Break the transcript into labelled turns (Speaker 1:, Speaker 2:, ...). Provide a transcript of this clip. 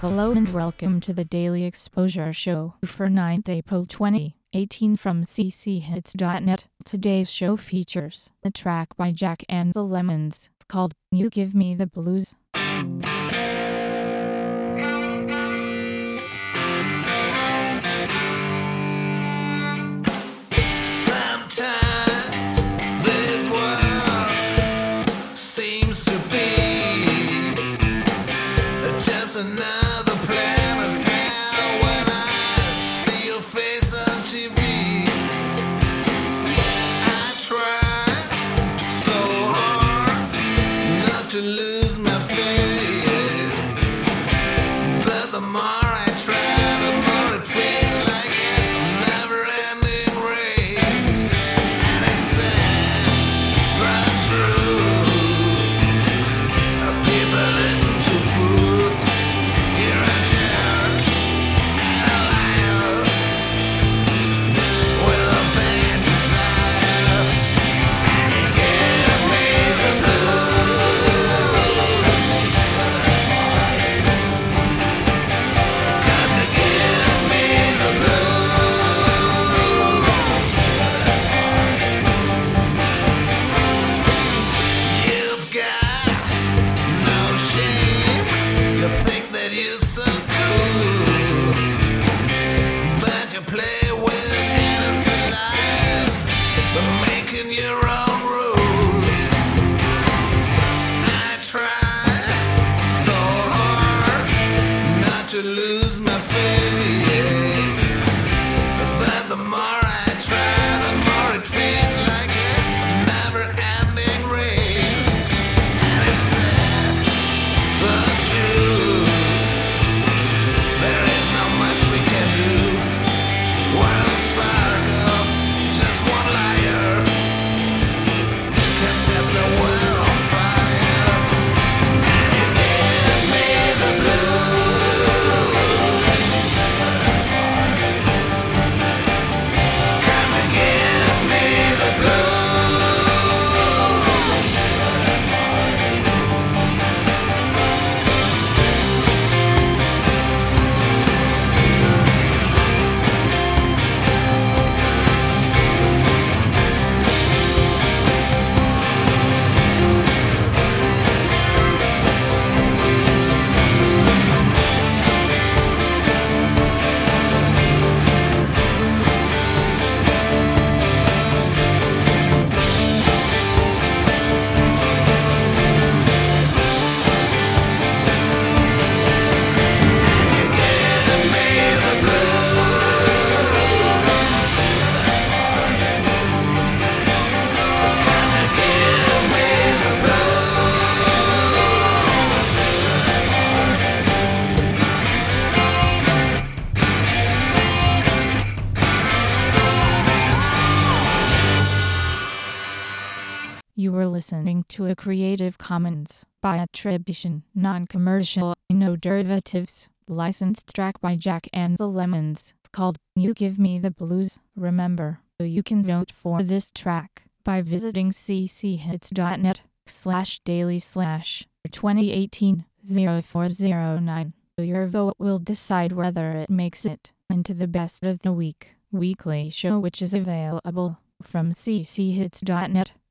Speaker 1: Hello and welcome to the Daily Exposure Show for 9th April 2018 from cchits.net. Today's show features the track by Jack and the Lemons called You Give Me the Blues.
Speaker 2: Sometimes
Speaker 1: listening to a Creative Commons by attribution, non-commercial, no derivatives, licensed track by Jack and the Lemons, called You Give Me the Blues. Remember, you can vote for this track by visiting cchits.net slash daily slash 2018 0409. Your vote will decide whether it makes it into the best of the week weekly show which is available from cchits.net